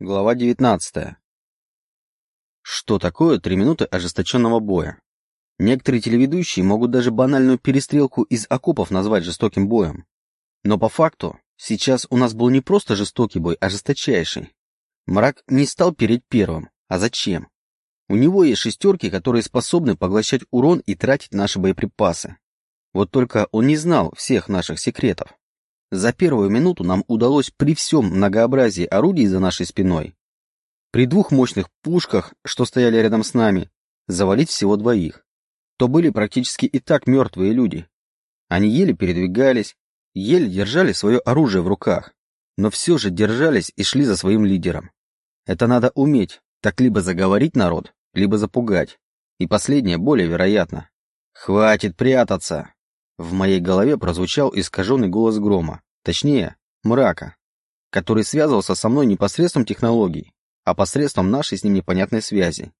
Глава 19. Что такое три минуты ожесточенного боя? Некоторые телеведущие могут даже банальную перестрелку из окопов назвать жестоким боем. Но по факту, сейчас у нас был не просто жестокий бой, а жесточайший. Мрак не стал перед первым. А зачем? У него есть шестерки, которые способны поглощать урон и тратить наши боеприпасы. Вот только он не знал всех наших секретов. За первую минуту нам удалось при всем многообразии орудий за нашей спиной, при двух мощных пушках, что стояли рядом с нами, завалить всего двоих. То были практически и так мертвые люди. Они еле передвигались, еле держали свое оружие в руках, но все же держались и шли за своим лидером. Это надо уметь, так либо заговорить народ, либо запугать. И последнее более вероятно. «Хватит прятаться!» В моей голове прозвучал искаженный голос грома, точнее, мрака, который связывался со мной не посредством технологий, а посредством нашей с ним непонятной связи.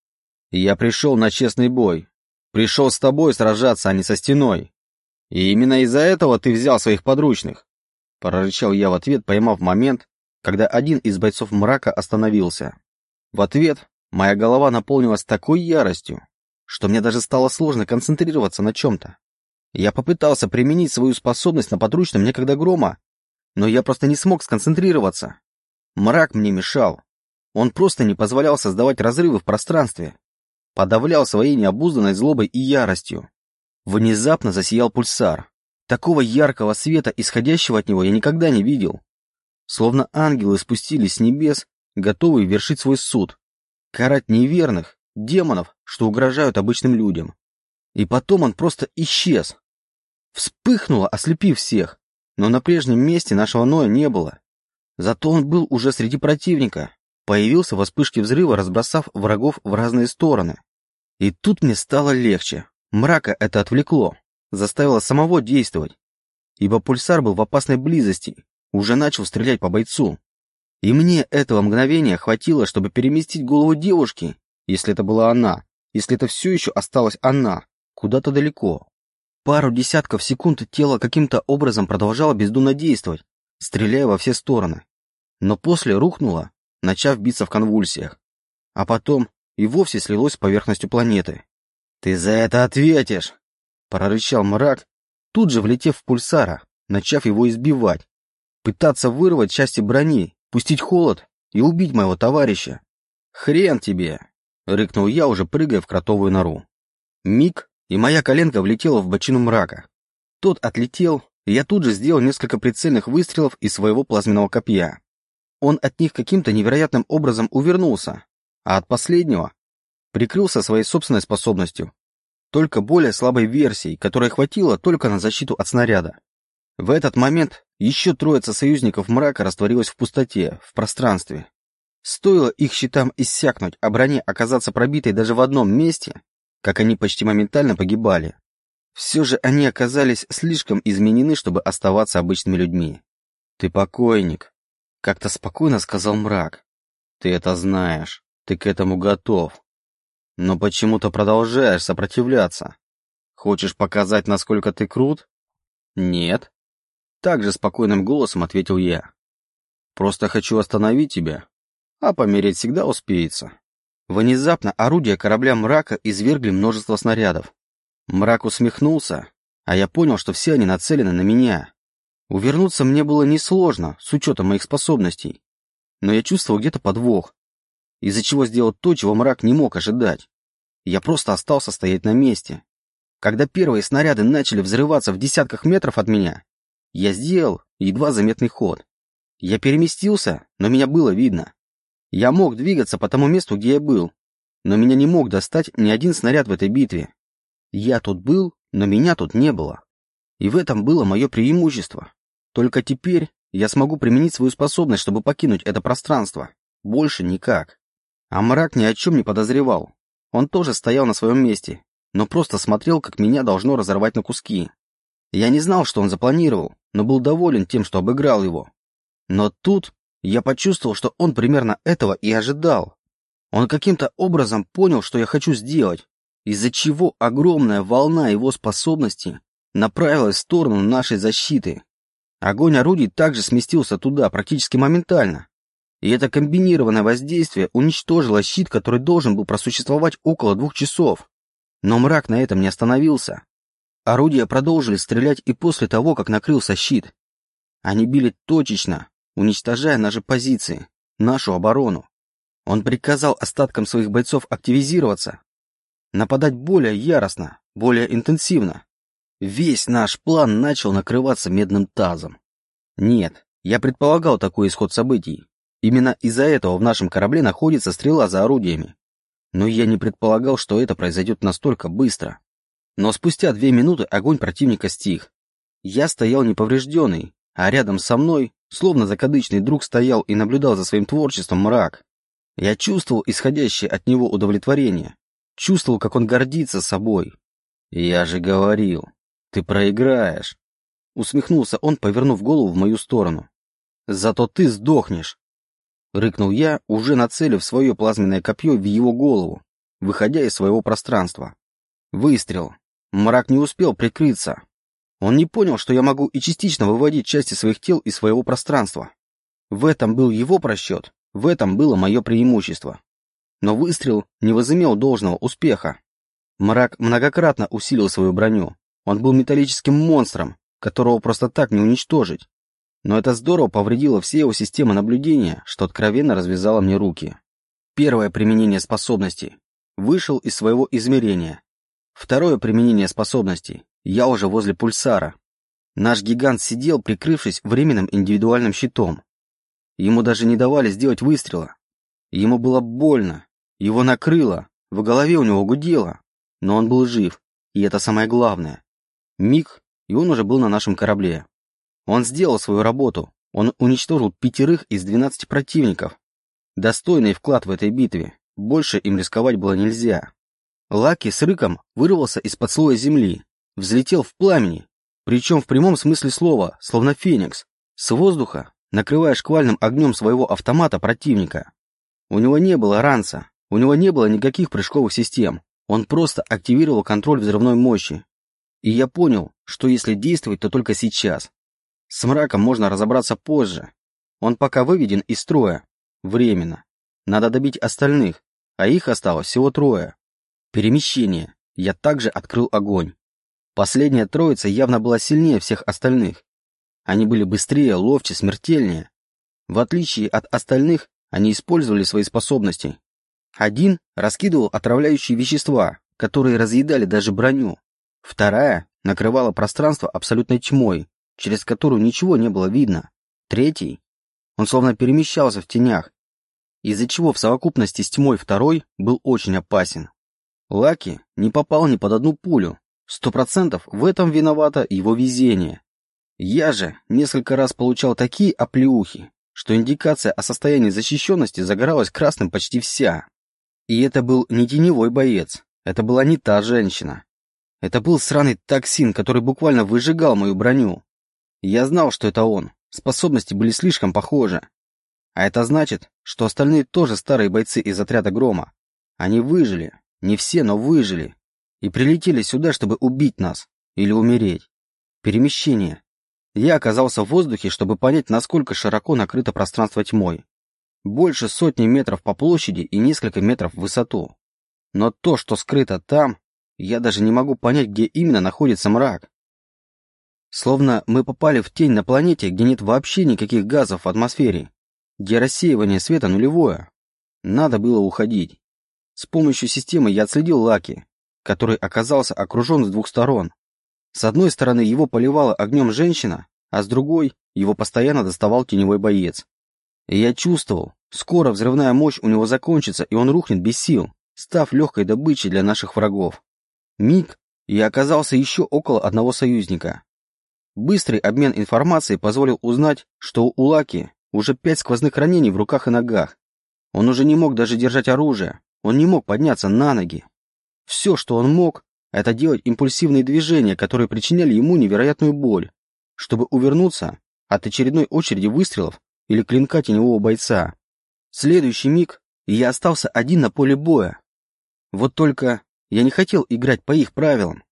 я пришел на честный бой. Пришел с тобой сражаться, а не со стеной. И именно из-за этого ты взял своих подручных. Прорычал я в ответ, поймав момент, когда один из бойцов мрака остановился. В ответ моя голова наполнилась такой яростью, что мне даже стало сложно концентрироваться на чем-то. Я попытался применить свою способность на подручном некогда грома, но я просто не смог сконцентрироваться. Мрак мне мешал. Он просто не позволял создавать разрывы в пространстве. Подавлял своей необузданной злобой и яростью. Внезапно засиял пульсар. Такого яркого света, исходящего от него, я никогда не видел. Словно ангелы спустились с небес, готовые вершить свой суд. Карать неверных, демонов, что угрожают обычным людям. И потом он просто исчез. Вспыхнуло, ослепив всех. Но на прежнем месте нашего Ноя не было. Зато он был уже среди противника. Появился во вспышке взрыва, разбросав врагов в разные стороны. И тут мне стало легче. Мрака это отвлекло. Заставило самого действовать. Ибо пульсар был в опасной близости. Уже начал стрелять по бойцу. И мне этого мгновения хватило, чтобы переместить голову девушки, если это была она, если это все еще осталась она, куда-то далеко. Пару десятков секунд тело каким-то образом продолжало бездумно действовать, стреляя во все стороны. Но после рухнуло, начав биться в конвульсиях. А потом и вовсе слилось с поверхностью планеты. «Ты за это ответишь!» — прорычал мрак, тут же влетев в пульсара, начав его избивать, пытаться вырвать части брони, пустить холод и убить моего товарища. «Хрен тебе!» — рыкнул я, уже прыгая в кротовую нору. Миг, и моя коленка влетела в бочину мрака. Тот отлетел, и я тут же сделал несколько прицельных выстрелов из своего плазменного копья. Он от них каким-то невероятным образом увернулся, а от последнего прикрылся своей собственной способностью, только более слабой версией, которой хватило только на защиту от снаряда. В этот момент еще троица союзников мрака растворилась в пустоте, в пространстве. Стоило их щитам иссякнуть, а броне оказаться пробитой даже в одном месте, как они почти моментально погибали. Все же они оказались слишком изменены, чтобы оставаться обычными людьми. «Ты покойник», — как-то спокойно сказал мрак. «Ты это знаешь, ты к этому готов. Но почему-то продолжаешь сопротивляться. Хочешь показать, насколько ты крут?» «Нет», — также спокойным голосом ответил я. «Просто хочу остановить тебя, а помереть всегда успеется». Внезапно орудия корабля мрака извергли множество снарядов. Мрак усмехнулся, а я понял, что все они нацелены на меня. Увернуться мне было несложно, с учетом моих способностей. Но я чувствовал где-то подвох, из-за чего сделал то, чего мрак не мог ожидать. Я просто остался стоять на месте. Когда первые снаряды начали взрываться в десятках метров от меня, я сделал едва заметный ход. Я переместился, но меня было видно. Я мог двигаться по тому месту, где я был, но меня не мог достать ни один снаряд в этой битве. Я тут был, но меня тут не было. И в этом было мое преимущество. Только теперь я смогу применить свою способность, чтобы покинуть это пространство. Больше никак. А мрак ни о чем не подозревал. Он тоже стоял на своем месте, но просто смотрел, как меня должно разорвать на куски. Я не знал, что он запланировал, но был доволен тем, что обыграл его. Но тут я почувствовал, что он примерно этого и ожидал. Он каким-то образом понял, что я хочу сделать, из-за чего огромная волна его способностей направилась в сторону нашей защиты. Огонь орудий также сместился туда практически моментально. И это комбинированное воздействие уничтожило щит, который должен был просуществовать около двух часов. Но мрак на этом не остановился. Орудия продолжили стрелять и после того, как накрылся щит. Они били точечно, уничтожая наши позиции, нашу оборону. Он приказал остаткам своих бойцов активизироваться, нападать более яростно, более интенсивно. Весь наш план начал накрываться медным тазом. Нет, я предполагал такой исход событий. Именно из-за этого в нашем корабле находится стрела за орудиями. Но я не предполагал, что это произойдет настолько быстро. Но спустя две минуты огонь противника стих. Я стоял неповрежденный, а рядом со мной, словно закадычный друг, стоял и наблюдал за своим творчеством мрак. Я чувствовал исходящее от него удовлетворение, чувствовал, как он гордится собой. «Я же говорил, ты проиграешь!» Усмехнулся он, повернув голову в мою сторону. «Зато ты сдохнешь!» Рыкнул я, уже нацелив свое плазменное копье в его голову, выходя из своего пространства. Выстрел. Мрак не успел прикрыться. Он не понял, что я могу и частично выводить части своих тел из своего пространства. В этом был его просчет, в этом было мое преимущество. Но выстрел не возымел должного успеха. Мрак многократно усилил свою броню. Он был металлическим монстром, которого просто так не уничтожить. Но это здорово повредило все его системы наблюдения, что откровенно развязало мне руки. Первое применение способностей. Вышел из своего измерения. Второе применение способностей. Я уже возле пульсара. Наш гигант сидел, прикрывшись временным индивидуальным щитом. Ему даже не давали сделать выстрела. Ему было больно. Его накрыло. В голове у него гудело. Но он был жив. И это самое главное. Миг, и он уже был на нашем корабле. Он сделал свою работу. Он уничтожил пятерых из двенадцати противников. Достойный вклад в этой битве. Больше им рисковать было нельзя. Лаки с рыком вырвался из-под слоя земли, взлетел в пламени, причем в прямом смысле слова, словно феникс, с воздуха, накрывая шквальным огнем своего автомата противника. У него не было ранца, у него не было никаких прыжковых систем, он просто активировал контроль взрывной мощи. И я понял, что если действовать, то только сейчас. С мраком можно разобраться позже. Он пока выведен из строя. Временно. Надо добить остальных, а их осталось всего трое. Перемещение. Я также открыл огонь. Последняя троица явно была сильнее всех остальных. Они были быстрее, ловче, смертельнее. В отличие от остальных, они использовали свои способности. Один раскидывал отравляющие вещества, которые разъедали даже броню. Вторая накрывала пространство абсолютной тьмой, через которую ничего не было видно. Третий, он словно перемещался в тенях, из-за чего в совокупности с тьмой второй был очень опасен. Лаки не попал ни под одну пулю. Сто процентов в этом виновато его везение. Я же несколько раз получал такие оплеухи, что индикация о состоянии защищенности загоралась красным почти вся. И это был не теневой боец, это была не та женщина. Это был сраный токсин, который буквально выжигал мою броню. Я знал, что это он. Способности были слишком похожи. А это значит, что остальные тоже старые бойцы из отряда Грома. Они выжили. Не все, но выжили. И прилетели сюда, чтобы убить нас. Или умереть. Перемещение. Я оказался в воздухе, чтобы понять, насколько широко накрыто пространство тьмой. Больше сотни метров по площади и несколько метров в высоту. Но то, что скрыто там, я даже не могу понять, где именно находится мрак. Словно мы попали в тень на планете, где нет вообще никаких газов в атмосфере, где рассеивание света нулевое. Надо было уходить. С помощью системы я отследил Лаки, который оказался окружен с двух сторон. С одной стороны его поливала огнем женщина, а с другой его постоянно доставал теневой боец. И я чувствовал, скоро взрывная мощь у него закончится, и он рухнет без сил, став легкой добычей для наших врагов. Миг, и я оказался еще около одного союзника. Быстрый обмен информацией позволил узнать, что у Лаки уже пять сквозных ранений в руках и ногах. Он уже не мог даже держать оружие, он не мог подняться на ноги. Все, что он мог, это делать импульсивные движения, которые причиняли ему невероятную боль, чтобы увернуться от очередной очереди выстрелов или клинка теневого бойца. Следующий миг я остался один на поле боя. Вот только я не хотел играть по их правилам.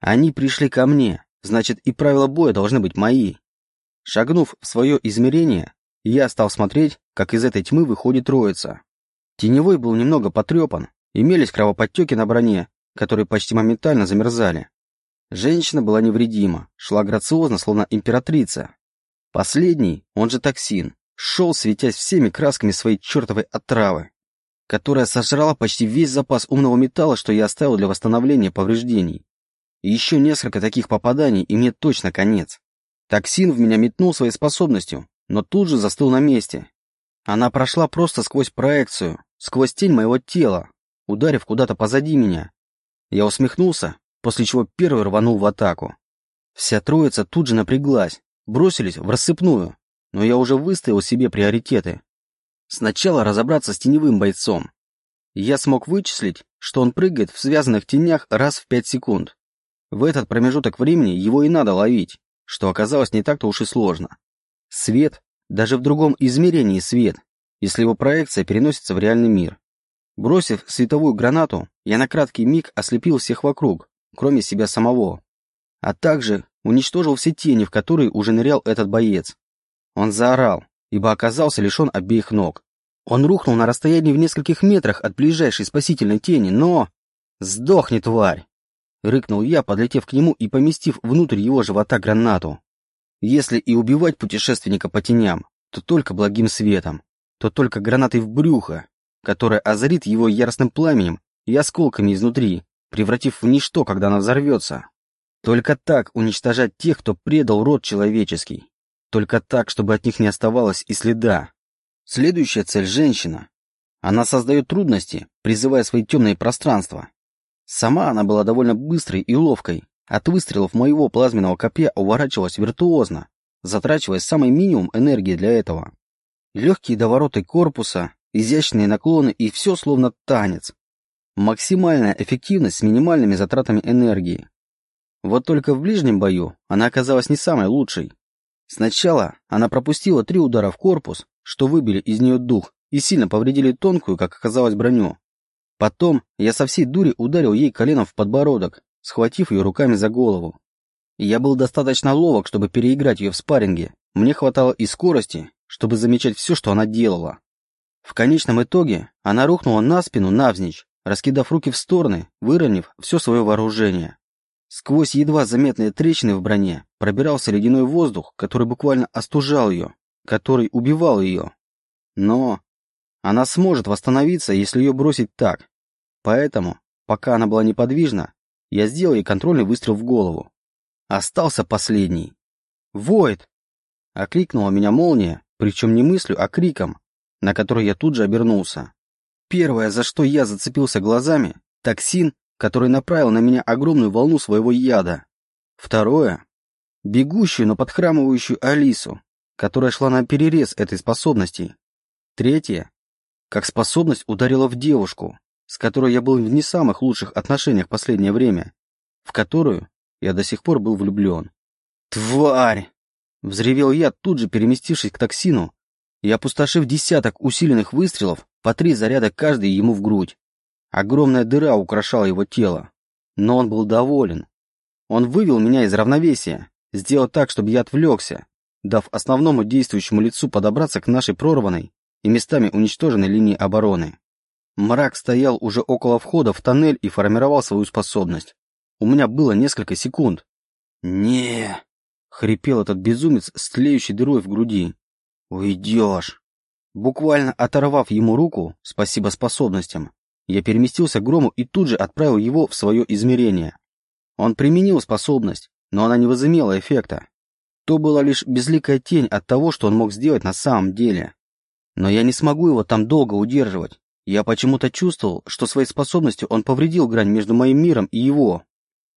Они пришли ко мне, Значит, и правила боя должны быть мои. Шагнув в свое измерение, я стал смотреть, как из этой тьмы выходит троица. Теневой был немного потрепан, имелись кровоподтеки на броне, которые почти моментально замерзали. Женщина была невредима, шла грациозно, словно императрица. Последний, он же токсин, шел, светясь всеми красками своей чертовой отравы, которая сожрала почти весь запас умного металла, что я оставил для восстановления повреждений. И еще несколько таких попаданий, и мне точно конец. Токсин в меня метнул своей способностью, но тут же застыл на месте. Она прошла просто сквозь проекцию, сквозь тень моего тела, ударив куда-то позади меня. Я усмехнулся, после чего первый рванул в атаку. Вся троица тут же напряглась, бросились в рассыпную, но я уже выставил себе приоритеты. Сначала разобраться с теневым бойцом. Я смог вычислить, что он прыгает в связанных тенях раз в пять секунд. В этот промежуток времени его и надо ловить, что оказалось не так-то уж и сложно. Свет, даже в другом измерении свет, если его проекция переносится в реальный мир. Бросив световую гранату, я на краткий миг ослепил всех вокруг, кроме себя самого. А также уничтожил все тени, в которые уже нырял этот боец. Он заорал, ибо оказался лишен обеих ног. Он рухнул на расстоянии в нескольких метрах от ближайшей спасительной тени, но... «Сдохни, тварь!» — рыкнул я, подлетев к нему и поместив внутрь его живота гранату. Если и убивать путешественника по теням, то только благим светом, то только гранатой в брюхо, которая озарит его яростным пламенем и осколками изнутри, превратив в ничто, когда она взорвется. Только так уничтожать тех, кто предал род человеческий. Только так, чтобы от них не оставалось и следа. Следующая цель – женщина. Она создает трудности, призывая свои темные пространства. Сама она была довольно быстрой и ловкой. От выстрелов моего плазменного копья уворачивалась виртуозно, затрачивая самый минимум энергии для этого. Легкие довороты корпуса, изящные наклоны и все словно танец. Максимальная эффективность с минимальными затратами энергии. Вот только в ближнем бою она оказалась не самой лучшей. Сначала она пропустила три удара в корпус, что выбили из нее дух и сильно повредили тонкую, как оказалось, броню. Потом я со всей дури ударил ей коленом в подбородок, схватив ее руками за голову. Я был достаточно ловок, чтобы переиграть ее в спарринге. Мне хватало и скорости, чтобы замечать все, что она делала. В конечном итоге она рухнула на спину навзничь, раскидав руки в стороны, выровняв все свое вооружение. Сквозь едва заметные трещины в броне пробирался ледяной воздух, который буквально остужал ее, который убивал ее. Но она сможет восстановиться, если ее бросить так. Поэтому, пока она была неподвижна, я сделал ей контрольный выстрел в голову. Остался последний. «Войд!» — окликнула меня молния, причем не мыслью, а криком, на который я тут же обернулся. Первое, за что я зацепился глазами — токсин, который направил на меня огромную волну своего яда. Второе — бегущую, но подхрамывающую Алису, которая шла на перерез этой способности. Третье — как способность ударила в девушку, с которой я был в не самых лучших отношениях в последнее время, в которую я до сих пор был влюблен. «Тварь!» — взревел я, тут же переместившись к токсину и опустошив десяток усиленных выстрелов, по три заряда каждый ему в грудь. Огромная дыра украшала его тело. Но он был доволен. Он вывел меня из равновесия, сделал так, чтобы я отвлекся, дав основному действующему лицу подобраться к нашей прорванной и местами уничтоженной линии обороны. Мрак стоял уже около входа в тоннель и формировал свою способность. У меня было несколько секунд. не хрипел этот безумец с тлеющей дырой в груди. «Уйдешь!» Буквально оторвав ему руку, спасибо способностям, я переместился к Грому и тут же отправил его в свое измерение. Он применил способность, но она не возымела эффекта. То была лишь безликая тень от того, что он мог сделать на самом деле. Но я не смогу его там долго удерживать. Я почему-то чувствовал, что своей способностью он повредил грань между моим миром и его.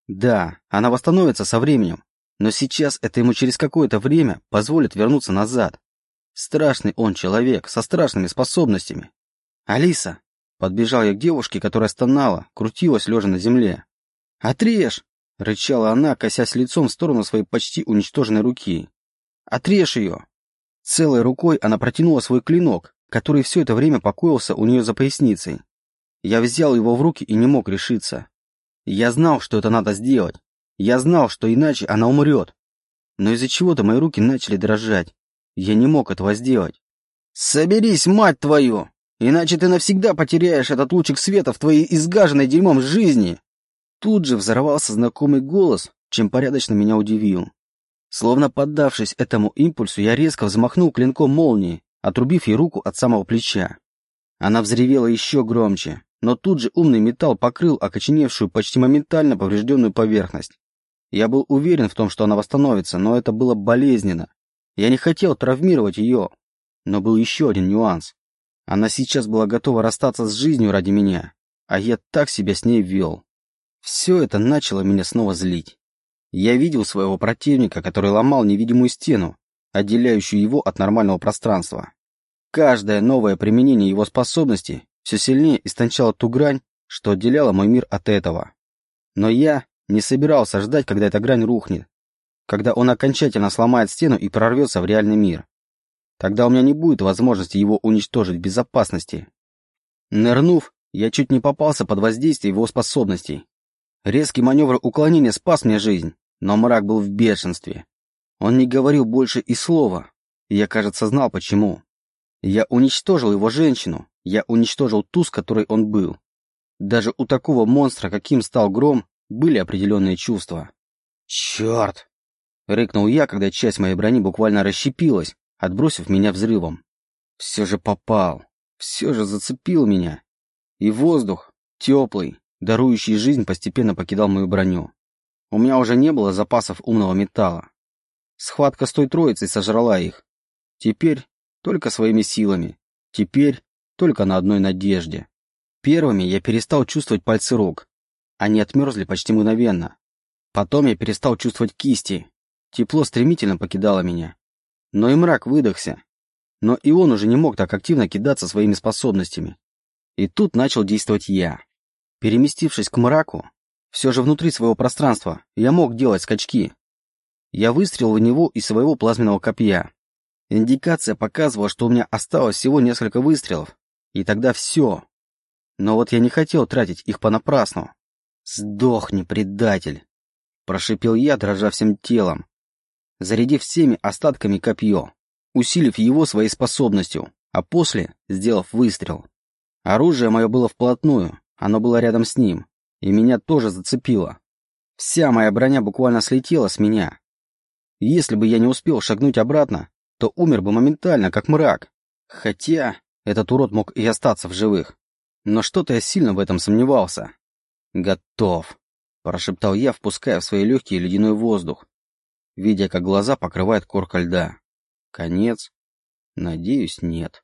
Да, она восстановится со временем, но сейчас это ему через какое-то время позволит вернуться назад. Страшный он человек, со страшными способностями. «Алиса!» Подбежал я к девушке, которая стонала, крутилась лежа на земле. «Отрежь!» — рычала она, косясь лицом в сторону своей почти уничтоженной руки. «Отрежь ее!» Целой рукой она протянула свой клинок, который все это время покоился у нее за поясницей. Я взял его в руки и не мог решиться. Я знал, что это надо сделать. Я знал, что иначе она умрет. Но из-за чего-то мои руки начали дрожать. Я не мог этого сделать. «Соберись, мать твою! Иначе ты навсегда потеряешь этот лучик света в твоей изгаженной дерьмом жизни!» Тут же взорвался знакомый голос, чем порядочно меня удивил. Словно поддавшись этому импульсу, я резко взмахнул клинком молнии, отрубив ей руку от самого плеча. Она взревела еще громче, но тут же умный металл покрыл окоченевшую, почти моментально поврежденную поверхность. Я был уверен в том, что она восстановится, но это было болезненно. Я не хотел травмировать ее. Но был еще один нюанс. Она сейчас была готова расстаться с жизнью ради меня, а я так себя с ней вел. Все это начало меня снова злить. Я видел своего противника, который ломал невидимую стену, отделяющую его от нормального пространства. Каждое новое применение его способностей все сильнее истончало ту грань, что отделяла мой мир от этого. Но я не собирался ждать, когда эта грань рухнет, когда он окончательно сломает стену и прорвется в реальный мир. Тогда у меня не будет возможности его уничтожить в безопасности. Нырнув, я чуть не попался под воздействие его способностей. Резкий маневр уклонения спас мне жизнь, но мрак был в бешенстве. Он не говорил больше и слова, и я, кажется, знал почему. Я уничтожил его женщину, я уничтожил ту, с которой он был. Даже у такого монстра, каким стал Гром, были определенные чувства. «Черт!» — рыкнул я, когда часть моей брони буквально расщепилась, отбросив меня взрывом. Все же попал, все же зацепил меня. И воздух, теплый, дарующий жизнь, постепенно покидал мою броню. У меня уже не было запасов умного металла. Схватка с той троицей сожрала их. Теперь только своими силами. Теперь только на одной надежде. Первыми я перестал чувствовать пальцы рук. Они отмерзли почти мгновенно. Потом я перестал чувствовать кисти. Тепло стремительно покидало меня. Но и мрак выдохся. Но и он уже не мог так активно кидаться своими способностями. И тут начал действовать я. Переместившись к мраку, все же внутри своего пространства, я мог делать скачки. Я выстрелил в него из своего плазменного копья. Индикация показывала, что у меня осталось всего несколько выстрелов, и тогда все. Но вот я не хотел тратить их понапрасну. «Сдохни, предатель!» Прошипел я, дрожа всем телом, зарядив всеми остатками копье, усилив его своей способностью, а после сделав выстрел. Оружие мое было вплотную, оно было рядом с ним, и меня тоже зацепило. Вся моя броня буквально слетела с меня. Если бы я не успел шагнуть обратно, то умер бы моментально, как мрак. Хотя этот урод мог и остаться в живых. Но что-то я сильно в этом сомневался. «Готов», — прошептал я, впуская в свои легкие ледяной воздух, видя, как глаза покрывает корка льда. «Конец? Надеюсь, нет».